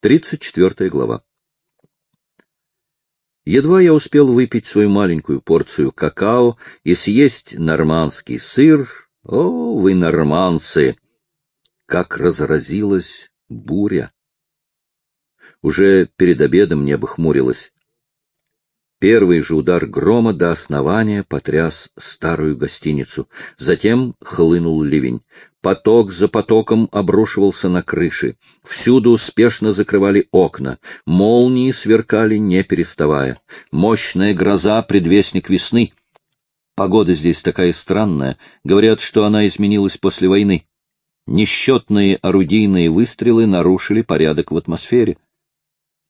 34 глава. Едва я успел выпить свою маленькую порцию какао и съесть нормандский сыр, о, вы норманцы! Как разразилась буря! Уже перед обедом небо хмурилось. Первый же удар грома до основания потряс старую гостиницу. Затем хлынул ливень. Поток за потоком обрушивался на крыши. Всюду успешно закрывали окна. Молнии сверкали, не переставая. Мощная гроза — предвестник весны. Погода здесь такая странная. Говорят, что она изменилась после войны. Несчетные орудийные выстрелы нарушили порядок в атмосфере.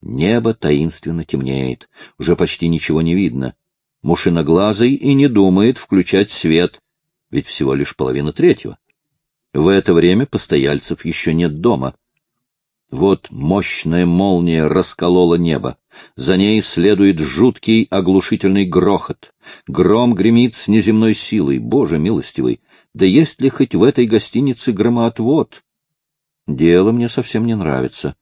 Небо таинственно темнеет, уже почти ничего не видно. Мушиноглазый и не думает включать свет, ведь всего лишь половина третьего. В это время постояльцев еще нет дома. Вот мощная молния расколола небо. За ней следует жуткий оглушительный грохот. Гром гремит с неземной силой. Боже милостивый! Да есть ли хоть в этой гостинице громоотвод? Дело мне совсем не нравится.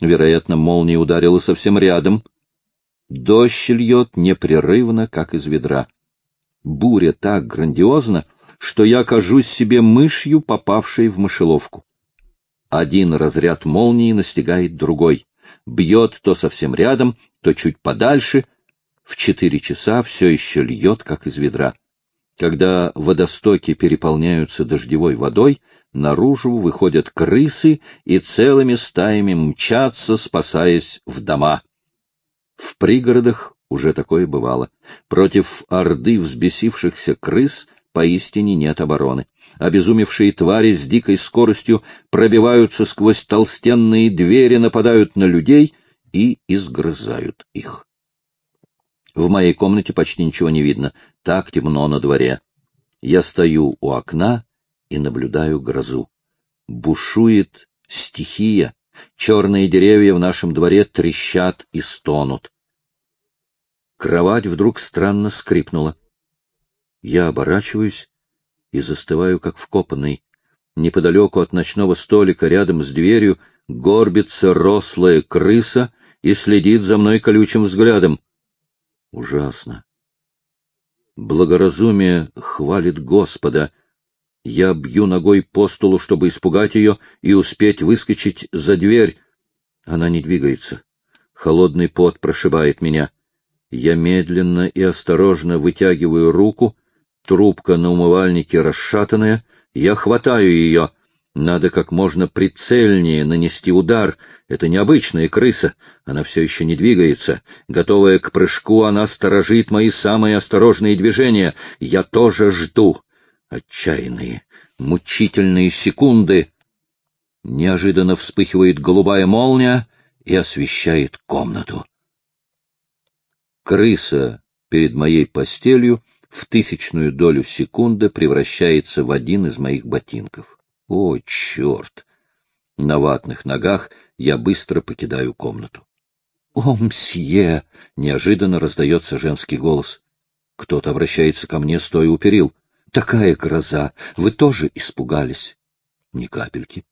Вероятно, молния ударила совсем рядом. Дождь льет непрерывно, как из ведра. Буря так грандиозна, что я кажусь себе мышью, попавшей в мышеловку. Один разряд молнии настигает другой. Бьет то совсем рядом, то чуть подальше. В четыре часа все еще льет, как из ведра. Когда водостоки переполняются дождевой водой, наружу выходят крысы и целыми стаями мчатся, спасаясь в дома. В пригородах уже такое бывало. Против орды взбесившихся крыс поистине нет обороны. Обезумевшие твари с дикой скоростью пробиваются сквозь толстенные двери, нападают на людей и изгрызают их. В моей комнате почти ничего не видно, так темно на дворе. Я стою у окна и наблюдаю грозу. Бушует стихия, черные деревья в нашем дворе трещат и стонут. Кровать вдруг странно скрипнула. Я оборачиваюсь и застываю, как вкопанный. Неподалеку от ночного столика, рядом с дверью, горбится рослая крыса и следит за мной колючим взглядом. Ужасно. Благоразумие хвалит Господа. Я бью ногой по столу, чтобы испугать ее и успеть выскочить за дверь. Она не двигается. Холодный пот прошибает меня. Я медленно и осторожно вытягиваю руку. Трубка на умывальнике расшатанная. Я хватаю ее. Надо как можно прицельнее нанести удар. Это необычная крыса. Она все еще не двигается. Готовая к прыжку, она сторожит мои самые осторожные движения. Я тоже жду. Отчаянные, мучительные секунды. Неожиданно вспыхивает голубая молния и освещает комнату. Крыса перед моей постелью в тысячную долю секунды превращается в один из моих ботинков. О, черт! На ватных ногах я быстро покидаю комнату. — О, мсье! — неожиданно раздается женский голос. Кто-то обращается ко мне, стоя у перил. — Такая гроза! Вы тоже испугались? — Ни капельки.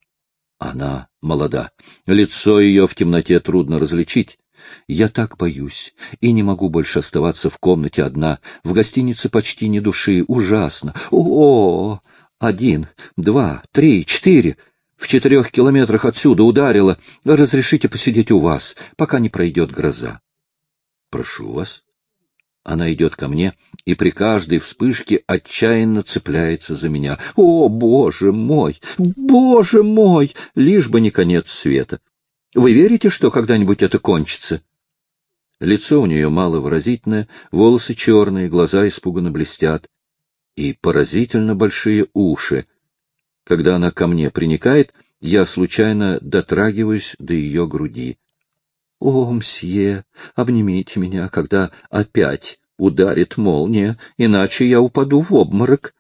Она молода. Лицо ее в темноте трудно различить. Я так боюсь и не могу больше оставаться в комнате одна. В гостинице почти ни души. Ужасно. О! Один, два, три, четыре. В четырех километрах отсюда ударило. Разрешите посидеть у вас, пока не пройдет гроза. Прошу вас. Она идет ко мне и при каждой вспышке отчаянно цепляется за меня. О, боже мой! Боже мой! Лишь бы не конец света. Вы верите, что когда-нибудь это кончится? Лицо у нее маловыразительное, волосы черные, глаза испуганно блестят и поразительно большие уши. Когда она ко мне приникает, я случайно дотрагиваюсь до ее груди. — О, мсье, обнимите меня, когда опять ударит молния, иначе я упаду в обморок.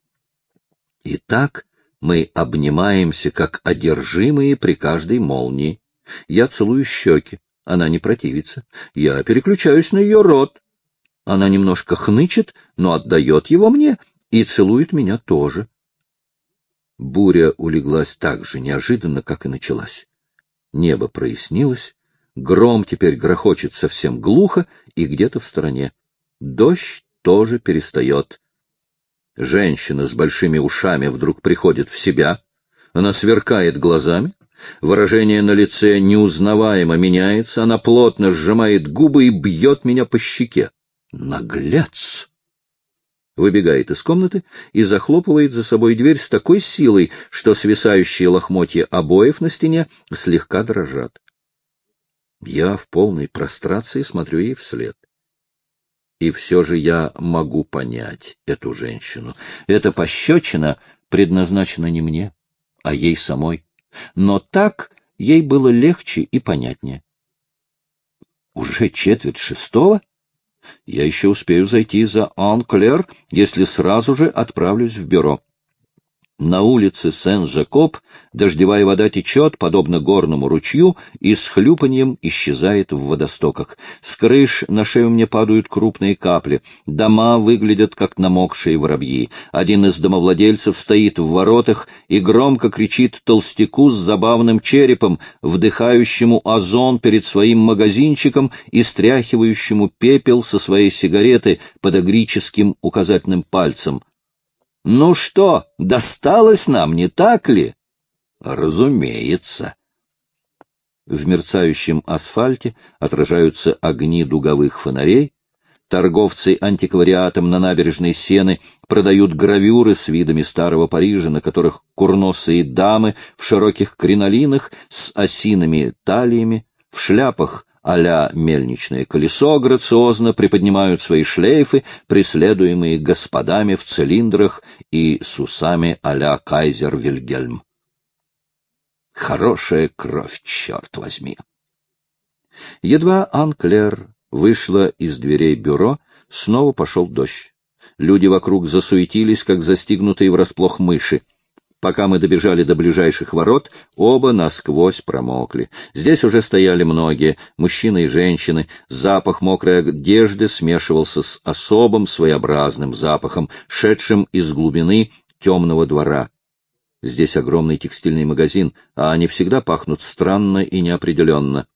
И так мы обнимаемся, как одержимые при каждой молнии. Я целую щеки, она не противится. Я переключаюсь на ее рот. Она немножко хнычет, но отдает его мне, и целует меня тоже. Буря улеглась так же неожиданно, как и началась. Небо прояснилось, Гром теперь грохочет совсем глухо и где-то в стороне. Дождь тоже перестает. Женщина с большими ушами вдруг приходит в себя. Она сверкает глазами. Выражение на лице неузнаваемо меняется. Она плотно сжимает губы и бьет меня по щеке. Наглец! Выбегает из комнаты и захлопывает за собой дверь с такой силой, что свисающие лохмотья обоев на стене слегка дрожат. Я в полной прострации смотрю ей вслед. И все же я могу понять эту женщину. Эта пощечина предназначена не мне, а ей самой. Но так ей было легче и понятнее. Уже четверть шестого? Я еще успею зайти за Анклер, если сразу же отправлюсь в бюро. На улице Сен-Жакоб дождевая вода течет, подобно горному ручью, и с хлюпаньем исчезает в водостоках. С крыш на шею мне падают крупные капли. Дома выглядят, как намокшие воробьи. Один из домовладельцев стоит в воротах и громко кричит толстяку с забавным черепом, вдыхающему озон перед своим магазинчиком и стряхивающему пепел со своей сигареты под агрическим указательным пальцем. Ну что, досталось нам, не так ли? Разумеется. В мерцающем асфальте отражаются огни дуговых фонарей, Торговцы антиквариатом на набережной Сены продают гравюры с видами старого Парижа, на которых курносые дамы в широких кринолинах с осиными талиями, в шляпах а-ля мельничное колесо грациозно приподнимают свои шлейфы, преследуемые господами в цилиндрах и с усами а-ля кайзер Вильгельм. Хорошая кровь, черт возьми! Едва Анклер вышла из дверей бюро, снова пошел дождь. Люди вокруг засуетились, как застигнутые врасплох мыши. Пока мы добежали до ближайших ворот, оба насквозь промокли. Здесь уже стояли многие, мужчины и женщины. Запах мокрой одежды смешивался с особым своеобразным запахом, шедшим из глубины темного двора. Здесь огромный текстильный магазин, а они всегда пахнут странно и неопределенно.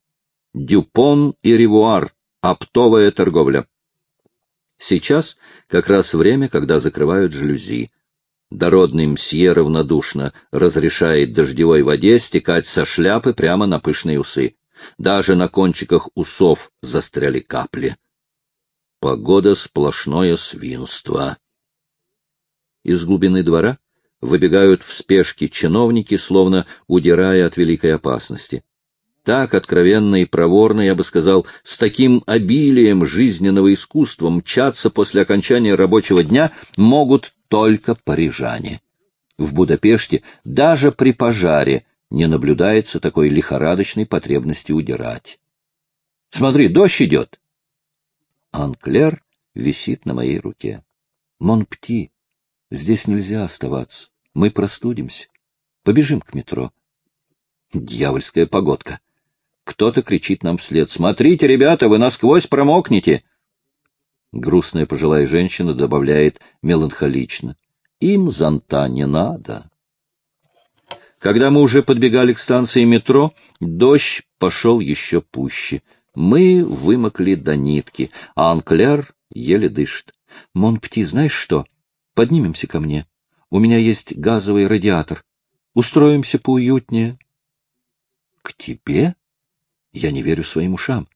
Дюпон и Ревуар. Оптовая торговля. Сейчас как раз время, когда закрывают жалюзи. Дородный мсье равнодушно разрешает дождевой воде стекать со шляпы прямо на пышные усы. Даже на кончиках усов застряли капли. Погода — сплошное свинство. Из глубины двора выбегают в спешке чиновники, словно удирая от великой опасности. Так откровенно и проворно, я бы сказал, с таким обилием жизненного искусства мчаться после окончания рабочего дня могут только парижане. В Будапеште даже при пожаре не наблюдается такой лихорадочной потребности удирать. Смотри, дождь идет. Анклер висит на моей руке. Монпти, здесь нельзя оставаться. Мы простудимся. Побежим к метро. Дьявольская погодка. Кто-то кричит нам вслед. «Смотрите, ребята, вы насквозь промокнете!» Грустная пожилая женщина добавляет меланхолично. Им зонта не надо. Когда мы уже подбегали к станции метро, дождь пошел еще пуще. Мы вымокли до нитки, а Анкляр еле дышит. Монпти, знаешь что? Поднимемся ко мне. У меня есть газовый радиатор. Устроимся поуютнее. К тебе? Я не верю своим ушам.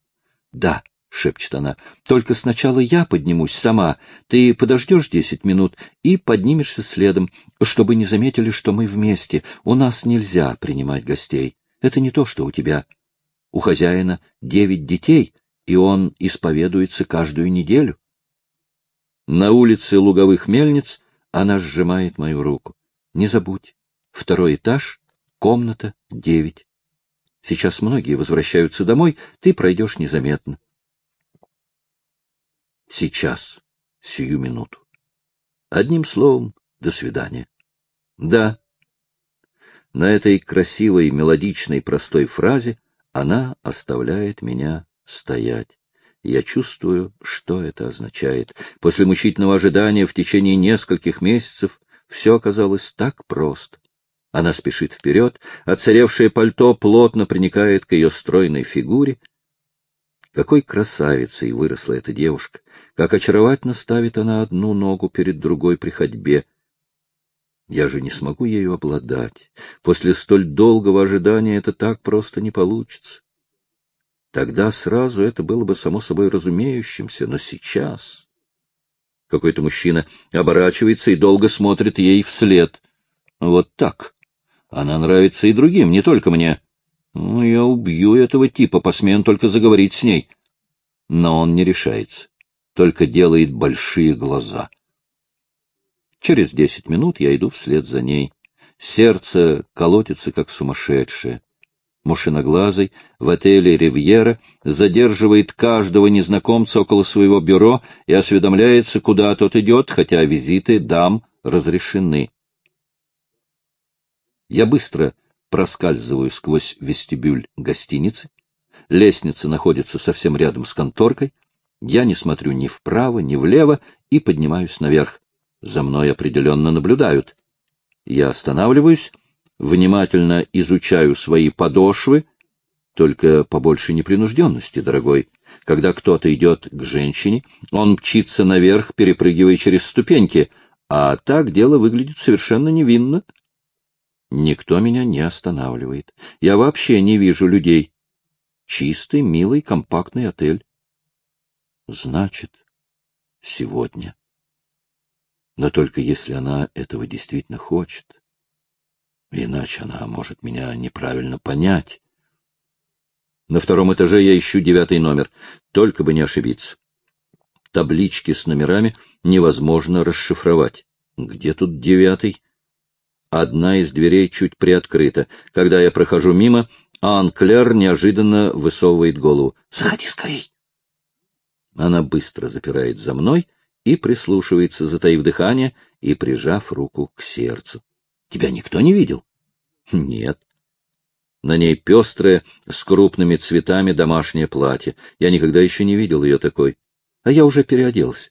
Да, — шепчет она. — Только сначала я поднимусь сама. Ты подождешь десять минут и поднимешься следом, чтобы не заметили, что мы вместе. У нас нельзя принимать гостей. Это не то, что у тебя. У хозяина девять детей, и он исповедуется каждую неделю. На улице луговых мельниц она сжимает мою руку. Не забудь, второй этаж, комната девять. Сейчас многие возвращаются домой, ты пройдешь незаметно. Сейчас, сию минуту. Одним словом, до свидания. Да. На этой красивой, мелодичной, простой фразе она оставляет меня стоять. Я чувствую, что это означает. После мучительного ожидания в течение нескольких месяцев все оказалось так просто. Она спешит вперед, оцаревшее пальто плотно приникает к ее стройной фигуре, Какой красавицей выросла эта девушка! Как очаровательно ставит она одну ногу перед другой при ходьбе! Я же не смогу ею обладать. После столь долгого ожидания это так просто не получится. Тогда сразу это было бы само собой разумеющимся, но сейчас... Какой-то мужчина оборачивается и долго смотрит ей вслед. Вот так. Она нравится и другим, не только мне. Ну, я убью этого типа, посмею только заговорить с ней. Но он не решается, только делает большие глаза. Через десять минут я иду вслед за ней. Сердце колотится, как сумасшедшее. Мушиноглазый в отеле «Ривьера» задерживает каждого незнакомца около своего бюро и осведомляется, куда тот идет, хотя визиты дам разрешены. Я быстро проскальзываю сквозь вестибюль гостиницы. Лестница находится совсем рядом с конторкой. Я не смотрю ни вправо, ни влево и поднимаюсь наверх. За мной определенно наблюдают. Я останавливаюсь, внимательно изучаю свои подошвы, только побольше непринужденности, дорогой. Когда кто-то идет к женщине, он мчится наверх, перепрыгивая через ступеньки, а так дело выглядит совершенно невинно. Никто меня не останавливает. Я вообще не вижу людей. Чистый, милый, компактный отель. Значит, сегодня. Но только если она этого действительно хочет. Иначе она может меня неправильно понять. На втором этаже я ищу девятый номер, только бы не ошибиться. Таблички с номерами невозможно расшифровать. Где тут девятый? Одна из дверей чуть приоткрыта. Когда я прохожу мимо, Ан Клер неожиданно высовывает голову. «Заходи скорей!» Она быстро запирает за мной и прислушивается, затаив дыхание и прижав руку к сердцу. «Тебя никто не видел?» «Нет». На ней пестрое, с крупными цветами домашнее платье. Я никогда еще не видел ее такой. А я уже переоделся.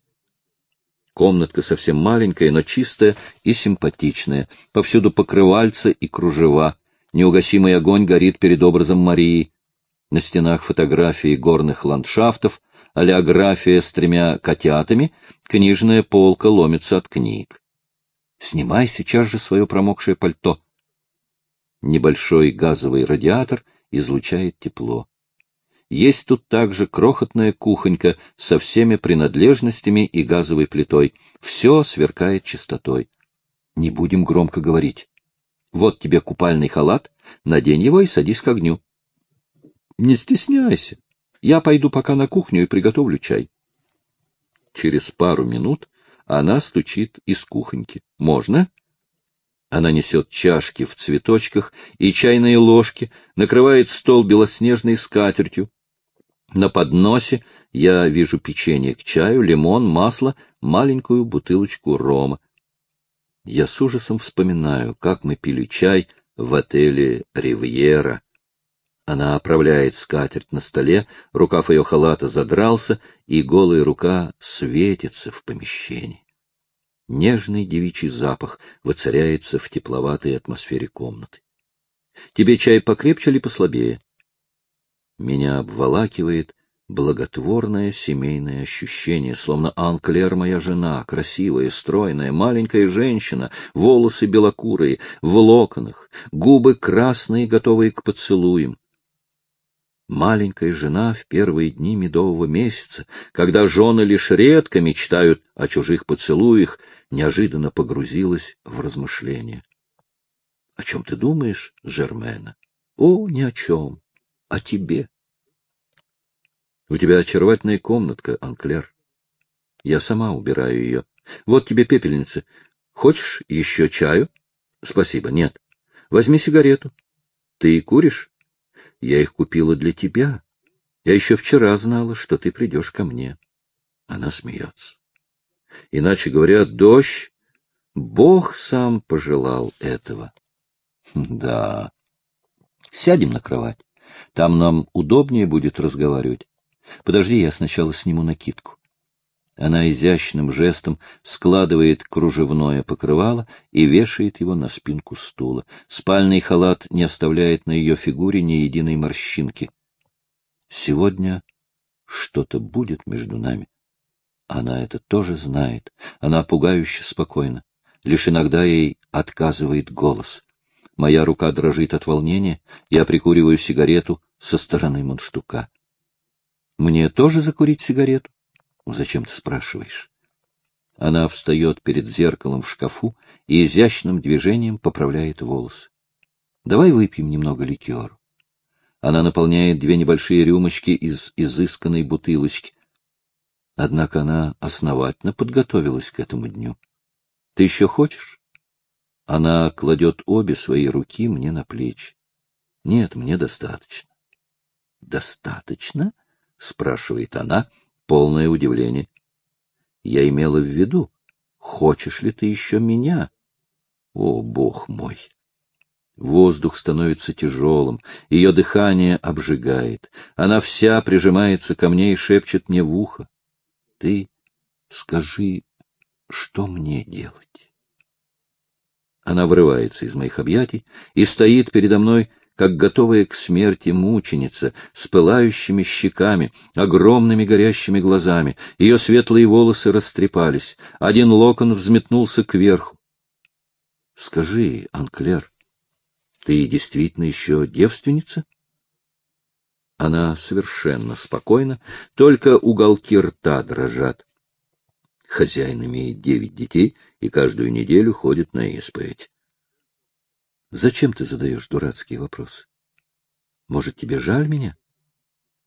Комнатка совсем маленькая, но чистая и симпатичная. Повсюду покрывальца и кружева. Неугасимый огонь горит перед образом Марии. На стенах фотографии горных ландшафтов, олеография с тремя котятами, книжная полка ломится от книг. Снимай сейчас же свое промокшее пальто. Небольшой газовый радиатор излучает тепло. Есть тут также крохотная кухонька со всеми принадлежностями и газовой плитой. Все сверкает чистотой. Не будем громко говорить. Вот тебе купальный халат, надень его и садись к огню. Не стесняйся. Я пойду пока на кухню и приготовлю чай. Через пару минут она стучит из кухоньки. Можно? Она несет чашки в цветочках и чайные ложки, накрывает стол белоснежной скатертью, на подносе я вижу печенье к чаю, лимон, масло, маленькую бутылочку рома. Я с ужасом вспоминаю, как мы пили чай в отеле «Ривьера». Она оправляет скатерть на столе, рукав ее халата задрался, и голая рука светится в помещении. Нежный девичий запах воцаряется в тепловатой атмосфере комнаты. Тебе чай покрепче или послабее? Меня обволакивает благотворное семейное ощущение, словно Анклер моя жена, красивая, стройная, маленькая женщина, волосы белокурые, в локонах, губы красные, готовые к поцелуям. Маленькая жена в первые дни медового месяца, когда жены лишь редко мечтают о чужих поцелуях, неожиданно погрузилась в размышления. — О чем ты думаешь, Жермена? — О, ни о чем. О тебе. У тебя очаровательная комнатка, Анклер. Я сама убираю ее. Вот тебе пепельница. Хочешь еще чаю? Спасибо, нет. Возьми сигарету. Ты куришь? Я их купила для тебя. Я еще вчера знала, что ты придешь ко мне. Она смеется. Иначе говоря, дождь, Бог сам пожелал этого. Да. Сядем на кровать. Там нам удобнее будет разговаривать. Подожди, я сначала сниму накидку. Она изящным жестом складывает кружевное покрывало и вешает его на спинку стула. Спальный халат не оставляет на ее фигуре ни единой морщинки. Сегодня что-то будет между нами. Она это тоже знает. Она пугающе спокойна. Лишь иногда ей отказывает голос. Моя рука дрожит от волнения, я прикуриваю сигарету со стороны мундштука. Мне тоже закурить сигарету? Зачем ты спрашиваешь? Она встает перед зеркалом в шкафу и изящным движением поправляет волосы. Давай выпьем немного ликеру. Она наполняет две небольшие рюмочки из изысканной бутылочки. Однако она основательно подготовилась к этому дню. Ты еще хочешь? Она кладет обе свои руки мне на плечи. Нет, мне достаточно. Достаточно? Спрашивает она, полное удивление. Я имела в виду, хочешь ли ты еще меня? О, бог мой! Воздух становится тяжелым, ее дыхание обжигает. Она вся прижимается ко мне и шепчет мне в ухо. Ты скажи, что мне делать? Она вырывается из моих объятий и стоит передо мной, как готовая к смерти мученица, с пылающими щеками, огромными горящими глазами. Ее светлые волосы растрепались, один локон взметнулся кверху. — Скажи, Анклер, ты действительно еще девственница? Она совершенно спокойна, только уголки рта дрожат. Хозяин имеет девять детей и каждую неделю ходит на исповедь. Зачем ты задаешь дурацкие вопросы? Может, тебе жаль меня?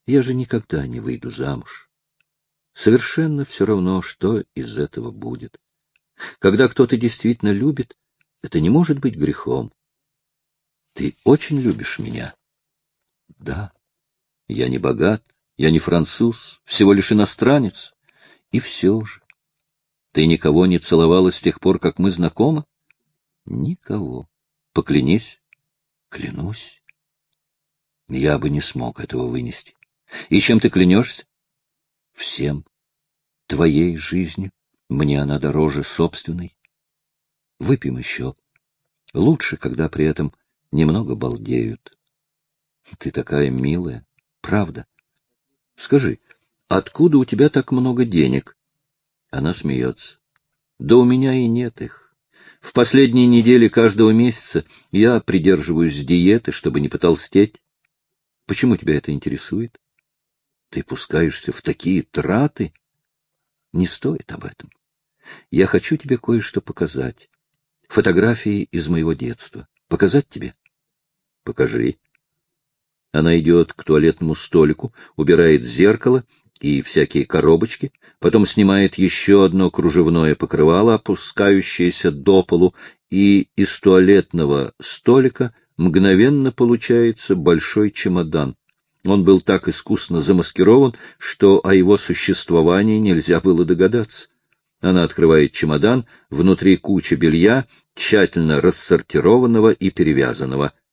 Я же никогда не выйду замуж. Совершенно все равно, что из этого будет. Когда кто-то действительно любит, это не может быть грехом. Ты очень любишь меня? Да. Я не богат, я не француз, всего лишь иностранец. И все же. Ты никого не целовала с тех пор, как мы знакомы? Никого. Поклянись. Клянусь. Я бы не смог этого вынести. И чем ты клянешься? Всем. Твоей жизнью. Мне она дороже собственной. Выпьем еще. Лучше, когда при этом немного балдеют. Ты такая милая, правда. Скажи, откуда у тебя так много денег? Она смеется. Да у меня и нет их. В последние недели каждого месяца я придерживаюсь диеты, чтобы не потолстеть. Почему тебя это интересует? Ты пускаешься в такие траты? Не стоит об этом. Я хочу тебе кое-что показать. Фотографии из моего детства. Показать тебе? Покажи. Она идет к туалетному столику, убирает зеркало и всякие коробочки, потом снимает еще одно кружевное покрывало, опускающееся до полу, и из туалетного столика мгновенно получается большой чемодан. Он был так искусно замаскирован, что о его существовании нельзя было догадаться. Она открывает чемодан, внутри куча белья, тщательно рассортированного и перевязанного —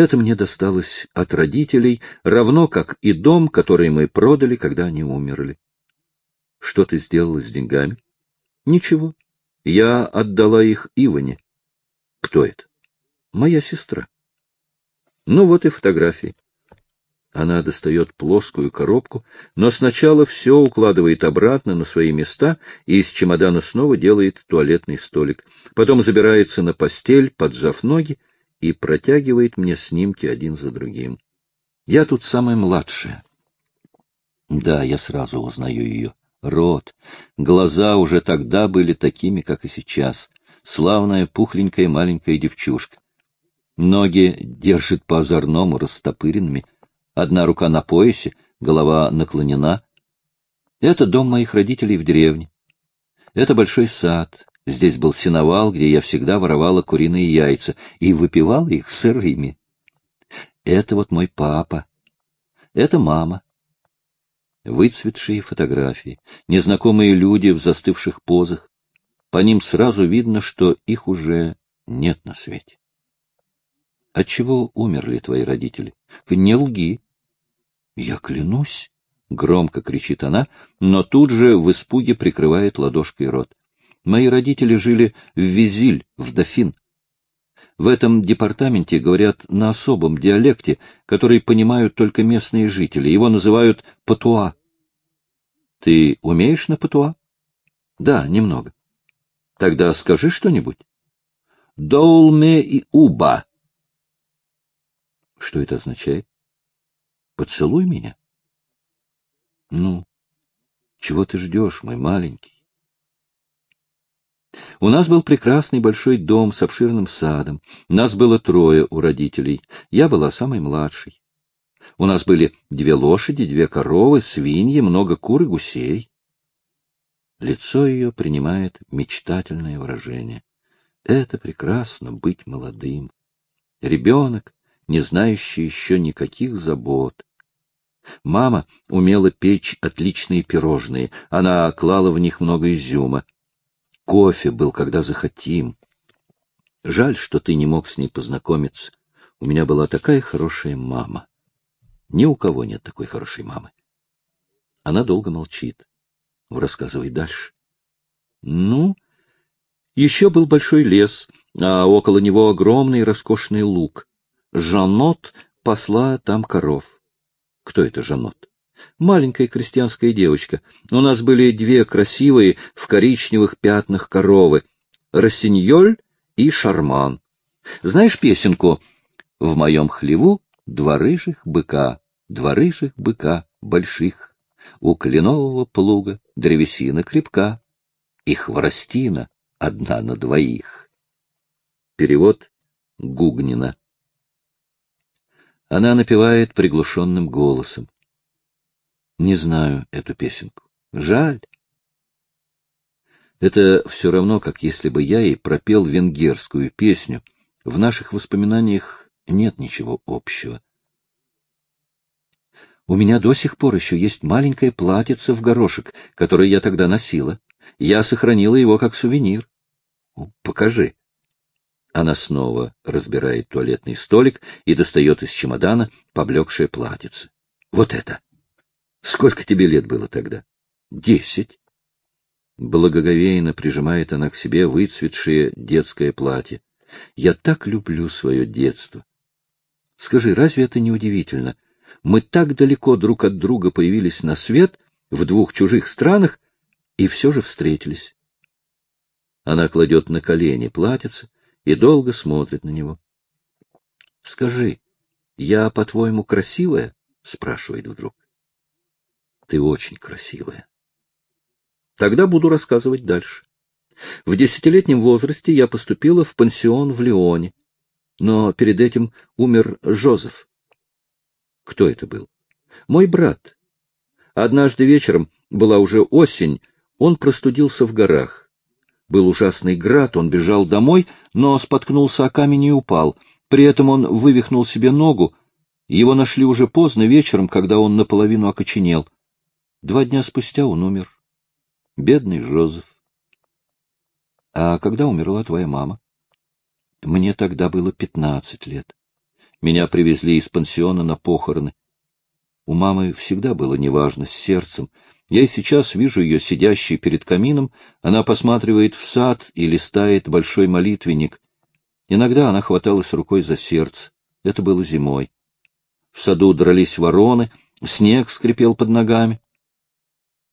это мне досталось от родителей, равно как и дом, который мы продали, когда они умерли. Что ты сделала с деньгами? Ничего. Я отдала их Иване. Кто это? Моя сестра. Ну вот и фотографии. Она достает плоскую коробку, но сначала все укладывает обратно на свои места и из чемодана снова делает туалетный столик. Потом забирается на постель, поджав ноги, и протягивает мне снимки один за другим. Я тут самая младшая. Да, я сразу узнаю ее. Рот. Глаза уже тогда были такими, как и сейчас. Славная, пухленькая маленькая девчушка. Ноги держит по-озорному, растопыренными. Одна рука на поясе, голова наклонена. Это дом моих родителей в деревне. Это большой сад, Здесь был сеновал, где я всегда воровала куриные яйца и выпивала их сырыми. Это вот мой папа. Это мама. Выцветшие фотографии, незнакомые люди в застывших позах. По ним сразу видно, что их уже нет на свете. От чего умерли твои родители? Не лги. Я клянусь, — громко кричит она, но тут же в испуге прикрывает ладошкой рот. Мои родители жили в Визиль, в Дофин. В этом департаменте говорят на особом диалекте, который понимают только местные жители. Его называют патуа. Ты умеешь на патуа? Да, немного. Тогда скажи что-нибудь. Долме и уба. Что это означает? Поцелуй меня. Ну, чего ты ждешь, мой маленький? У нас был прекрасный большой дом с обширным садом. Нас было трое у родителей. Я была самой младшей. У нас были две лошади, две коровы, свиньи, много кур и гусей. Лицо ее принимает мечтательное выражение. Это прекрасно быть молодым. Ребенок, не знающий еще никаких забот. Мама умела печь отличные пирожные, она клала в них много изюма. Кофе был, когда захотим. Жаль, что ты не мог с ней познакомиться. У меня была такая хорошая мама. Ни у кого нет такой хорошей мамы. Она долго молчит. Рассказывай дальше. Ну, еще был большой лес, а около него огромный роскошный луг. Жанот посла там коров. Кто это Жанот? Маленькая крестьянская девочка. У нас были две красивые в коричневых пятнах коровы. Рассиньоль и Шарман. Знаешь песенку «В моем хлеву два рыжих быка, два рыжих быка больших, у кленового плуга древесина крепка, и хворостина одна на двоих. Перевод Гугнина. Она напевает приглушенным голосом. Не знаю эту песенку. Жаль. Это все равно, как если бы я и пропел венгерскую песню. В наших воспоминаниях нет ничего общего. У меня до сих пор еще есть маленькое платьице в горошек, которое я тогда носила. Я сохранила его как сувенир. Покажи. Она снова разбирает туалетный столик и достает из чемодана поблекшее платьице. Вот это. Сколько тебе лет было тогда? Десять. Благоговейно прижимает она к себе выцветшее детское платье. Я так люблю свое детство. Скажи, разве это не удивительно? — мы так далеко друг от друга появились на свет, в двух чужих странах, и все же встретились. Она кладет на колени платьице и долго смотрит на него. — Скажи, я, по-твоему, красивая? — спрашивает вдруг. — Ты очень красивая. Тогда буду рассказывать дальше. В десятилетнем возрасте я поступила в пансион в Лионе, но перед этим умер Жозеф. Кто это был? Мой брат. Однажды вечером, была уже осень, он простудился в горах. Был ужасный град, он бежал домой, но споткнулся о камень и упал. При этом он вывихнул себе ногу. Его нашли уже поздно вечером, когда он наполовину окоченел. Два дня спустя он умер. Бедный Жозеф. А когда умерла твоя мама? Мне тогда было пятнадцать лет. Меня привезли из пансиона на похороны. У мамы всегда было неважно с сердцем. Я и сейчас вижу ее сидящей перед камином, она посматривает в сад и листает большой молитвенник. Иногда она хваталась рукой за сердце. Это было зимой. В саду дрались вороны, снег скрипел под ногами.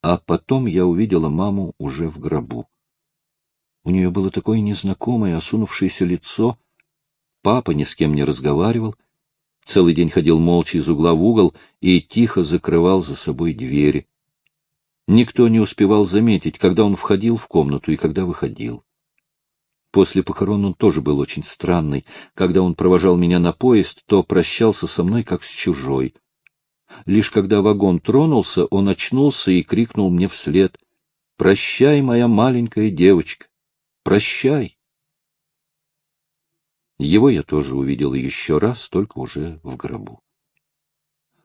А потом я увидела маму уже в гробу. У нее было такое незнакомое, осунувшееся лицо, Папа ни с кем не разговаривал, целый день ходил молча из угла в угол и тихо закрывал за собой двери. Никто не успевал заметить, когда он входил в комнату и когда выходил. После похорон он тоже был очень странный. Когда он провожал меня на поезд, то прощался со мной как с чужой. Лишь когда вагон тронулся, он очнулся и крикнул мне вслед. «Прощай, моя маленькая девочка! Прощай!» Его я тоже увидел еще раз, только уже в гробу.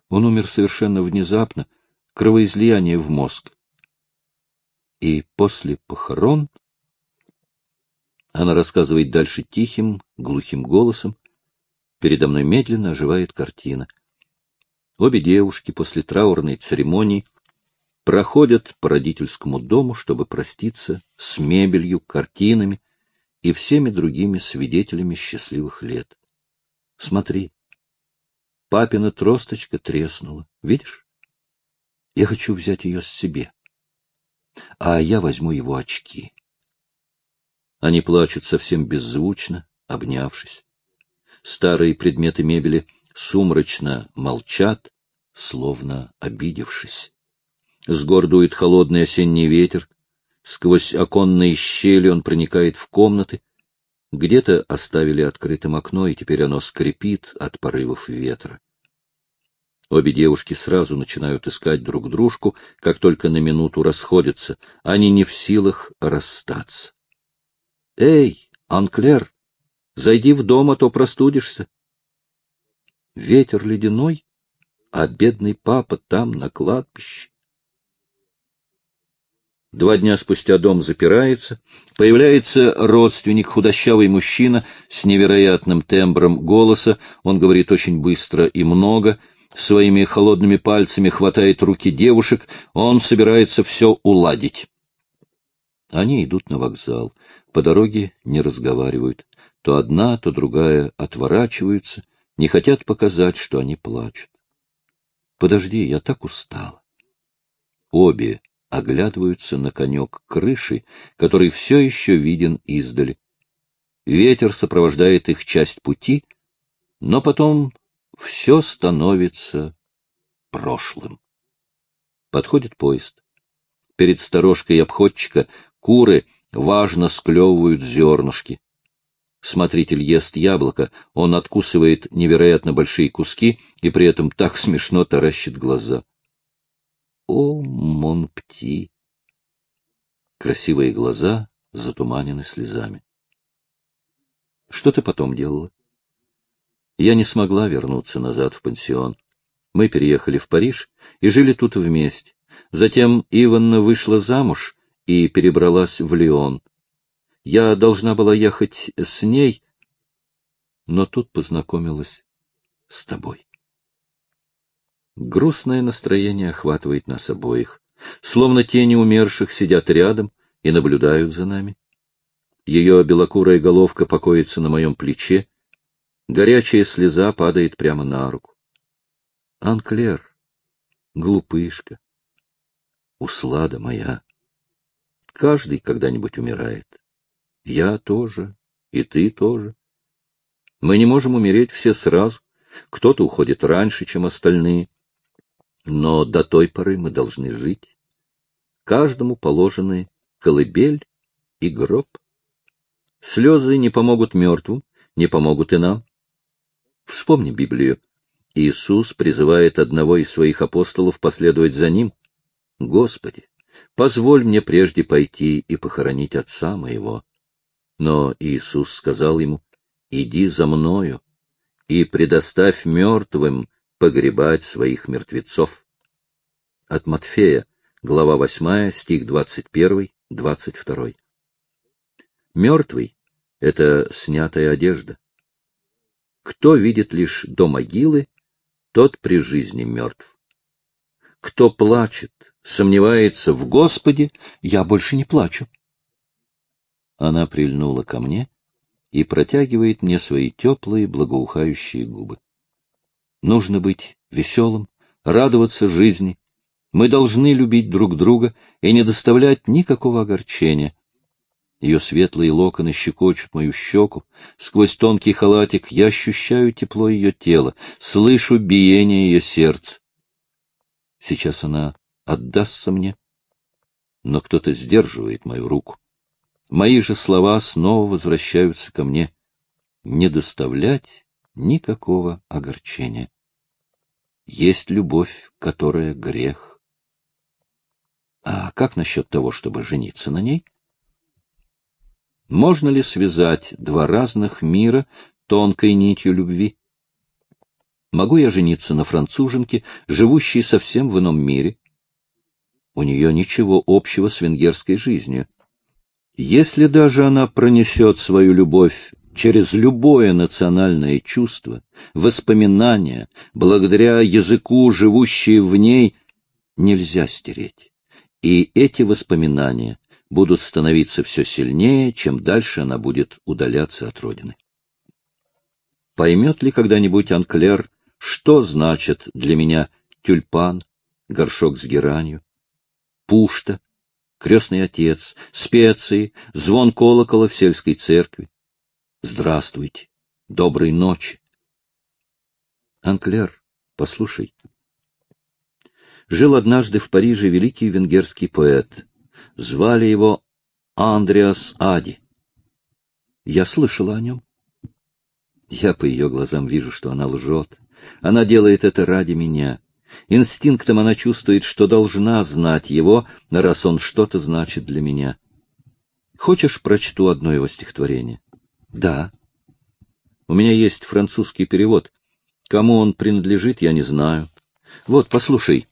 Он умер совершенно внезапно, кровоизлияние в мозг. И после похорон... Она рассказывает дальше тихим, глухим голосом. Передо мной медленно оживает картина. Обе девушки после траурной церемонии проходят по родительскому дому, чтобы проститься с мебелью, картинами, и всеми другими свидетелями счастливых лет. Смотри, папина тросточка треснула, видишь? Я хочу взять ее с себе. а я возьму его очки. Они плачут совсем беззвучно, обнявшись. Старые предметы мебели сумрачно молчат, словно обидевшись. С гор холодный осенний ветер, сквозь оконные щели он проникает в комнаты. Где-то оставили открытым окно, и теперь оно скрипит от порывов ветра. Обе девушки сразу начинают искать друг дружку, как только на минуту расходятся. Они не в силах расстаться. — Эй, Анклер, зайди в дом, а то простудишься. Ветер ледяной, а бедный папа там, на кладбище. Два дня спустя дом запирается, появляется родственник, худощавый мужчина с невероятным тембром голоса, он говорит очень быстро и много — своими холодными пальцами хватает руки девушек, он собирается все уладить. Они идут на вокзал, по дороге не разговаривают. То одна, то другая отворачиваются, не хотят показать, что они плачут. Подожди, я так устала. Обе оглядываются на конек крыши, который все еще виден издали. Ветер сопровождает их часть пути, но потом все становится прошлым. Подходит поезд. Перед сторожкой обходчика куры важно склевывают зернышки. Смотритель ест яблоко, он откусывает невероятно большие куски и при этом так смешно таращит глаза. О, Монпти! Красивые глаза затуманены слезами. Что ты потом делала? Я не смогла вернуться назад в пансион. Мы переехали в Париж и жили тут вместе. Затем Иванна вышла замуж и перебралась в Лион. Я должна была ехать с ней, но тут познакомилась с тобой. Грустное настроение охватывает нас обоих, словно тени умерших сидят рядом и наблюдают за нами. Ее белокурая головка покоится на моем плече, Горячая слеза падает прямо на руку. Анклер, глупышка, услада моя. Каждый когда-нибудь умирает. Я тоже, и ты тоже. Мы не можем умереть все сразу. Кто-то уходит раньше, чем остальные. Но до той поры мы должны жить. Каждому положены колыбель и гроб. Слезы не помогут мертвым, не помогут и нам. Вспомни Библию. Иисус призывает одного из своих апостолов последовать за ним. Господи, позволь мне прежде пойти и похоронить отца моего. Но Иисус сказал ему, иди за мною и предоставь мертвым погребать своих мертвецов. От Матфея, глава 8, стих 21, 22. Мертвый — это снятая одежда. Кто видит лишь до могилы, тот при жизни мертв. Кто плачет, сомневается в Господе, я больше не плачу. Она прильнула ко мне и протягивает мне свои теплые, благоухающие губы. Нужно быть веселым, радоваться жизни. Мы должны любить друг друга и не доставлять никакого огорчения, ее светлые локоны щекочут мою щеку. Сквозь тонкий халатик я ощущаю тепло ее тела, слышу биение ее сердца. Сейчас она отдастся мне, но кто-то сдерживает мою руку. Мои же слова снова возвращаются ко мне. Не доставлять никакого огорчения. Есть любовь, которая грех. А как насчет того, чтобы жениться на ней? Можно ли связать два разных мира тонкой нитью любви? Могу я жениться на француженке, живущей совсем в ином мире? У нее ничего общего с венгерской жизнью. Если даже она пронесет свою любовь через любое национальное чувство, воспоминания, благодаря языку, живущие в ней, нельзя стереть. И эти воспоминания будут становиться все сильнее, чем дальше она будет удаляться от родины. Поймет ли когда-нибудь Анклер, что значит для меня тюльпан, горшок с геранью, пушта, крестный отец, специи, звон колокола в сельской церкви. Здравствуйте, доброй ночи. Анклер, послушай. Жил однажды в Париже великий венгерский поэт. Звали его Андреас Ади. Я слышала о нем. Я по ее глазам вижу, что она лжет. Она делает это ради меня. Инстинктом она чувствует, что должна знать его, раз он что-то значит для меня. Хочешь, прочту одно его стихотворение? Да. У меня есть французский перевод. Кому он принадлежит, я не знаю. Вот, послушай.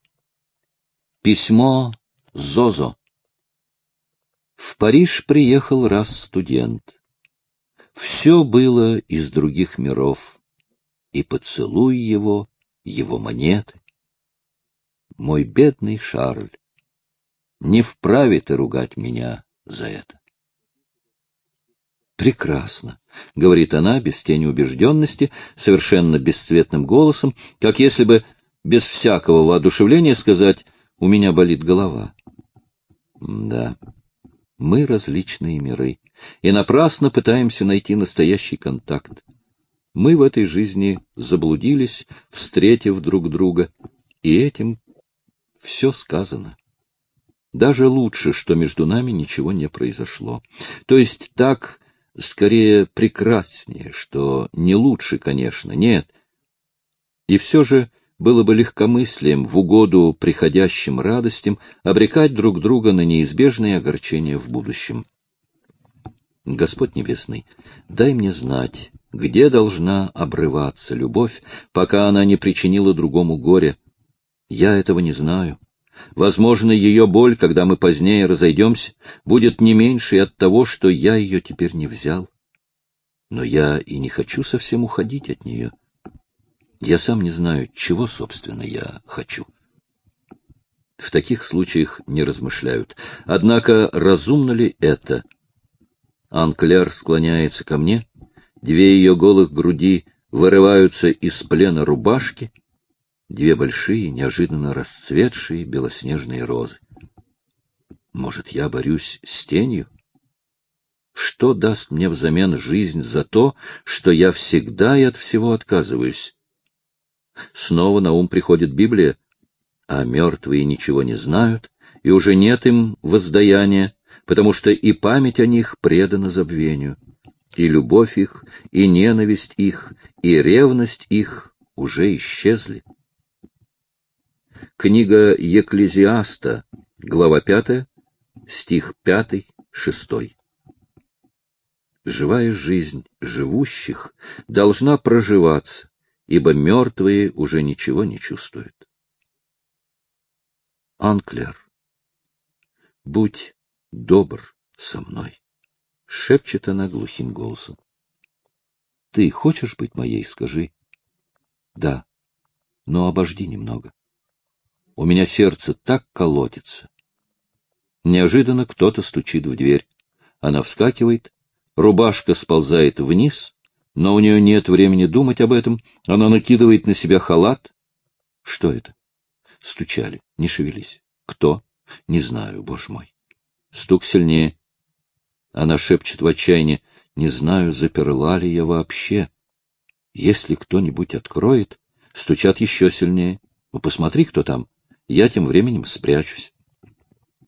Письмо Зозо. В Париж приехал раз студент. Все было из других миров. И поцелуй его, его монеты. Мой бедный Шарль, не вправе ты ругать меня за это. Прекрасно, — говорит она без тени убежденности, совершенно бесцветным голосом, как если бы без всякого воодушевления сказать «у меня болит голова». Да, мы различные миры, и напрасно пытаемся найти настоящий контакт. Мы в этой жизни заблудились, встретив друг друга, и этим все сказано. Даже лучше, что между нами ничего не произошло. То есть так скорее прекраснее, что не лучше, конечно, нет. И все же было бы легкомыслием в угоду приходящим радостям обрекать друг друга на неизбежные огорчения в будущем. Господь Небесный, дай мне знать, где должна обрываться любовь, пока она не причинила другому горя. Я этого не знаю. Возможно, ее боль, когда мы позднее разойдемся, будет не меньше от того, что я ее теперь не взял. Но я и не хочу совсем уходить от нее. Я сам не знаю, чего, собственно, я хочу. В таких случаях не размышляют. Однако разумно ли это? Анклер склоняется ко мне, две ее голых груди вырываются из плена рубашки, две большие, неожиданно расцветшие белоснежные розы. Может, я борюсь с тенью? Что даст мне взамен жизнь за то, что я всегда и от всего отказываюсь? Снова на ум приходит Библия, а мертвые ничего не знают, и уже нет им воздаяния, потому что и память о них предана забвению, и любовь их, и ненависть их, и ревность их уже исчезли. Книга Екклезиаста, глава 5, стих 5, 6. Живая жизнь живущих должна проживаться, ибо мертвые уже ничего не чувствуют. Анклер, будь добр со мной, — шепчет она глухим голосом. — Ты хочешь быть моей, скажи. — Да, но обожди немного. У меня сердце так колотится. Неожиданно кто-то стучит в дверь. Она вскакивает, рубашка сползает вниз, но у нее нет времени думать об этом. Она накидывает на себя халат. Что это? Стучали. Не шевелись. Кто? Не знаю, боже мой. Стук сильнее. Она шепчет в отчаянии. Не знаю, заперла ли я вообще. Если кто-нибудь откроет, стучат еще сильнее. Ну, посмотри, кто там. Я тем временем спрячусь.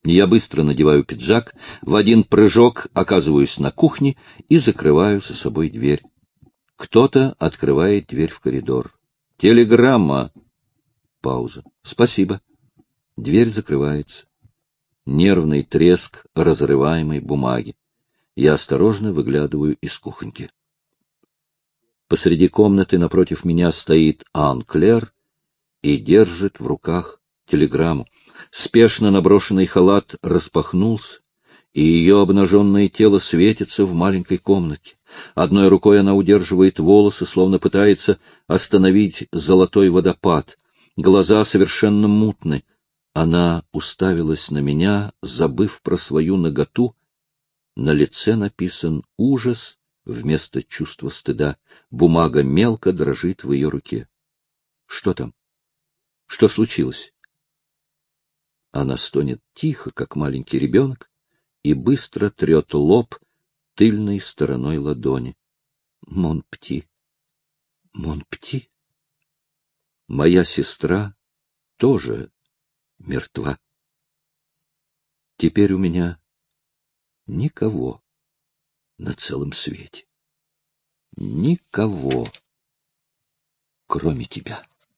Я быстро надеваю пиджак, в один прыжок оказываюсь на кухне и закрываю за собой дверь. Кто-то открывает дверь в коридор. Телеграмма. Пауза. Спасибо. Дверь закрывается. Нервный треск разрываемой бумаги. Я осторожно выглядываю из кухоньки. Посреди комнаты напротив меня стоит Ан Клер и держит в руках телеграмму. Спешно наброшенный халат распахнулся, и ее обнаженное тело светится в маленькой комнате. Одной рукой она удерживает волосы, словно пытается остановить золотой водопад. Глаза совершенно мутны. Она уставилась на меня, забыв про свою наготу. На лице написан ужас вместо чувства стыда. Бумага мелко дрожит в ее руке. Что там? Что случилось? Она стонет тихо, как маленький ребенок, и быстро трет лоб тыльной стороной ладони. Монпти, Монпти. Моя сестра тоже мертва. Теперь у меня никого на целом свете. Никого, кроме тебя.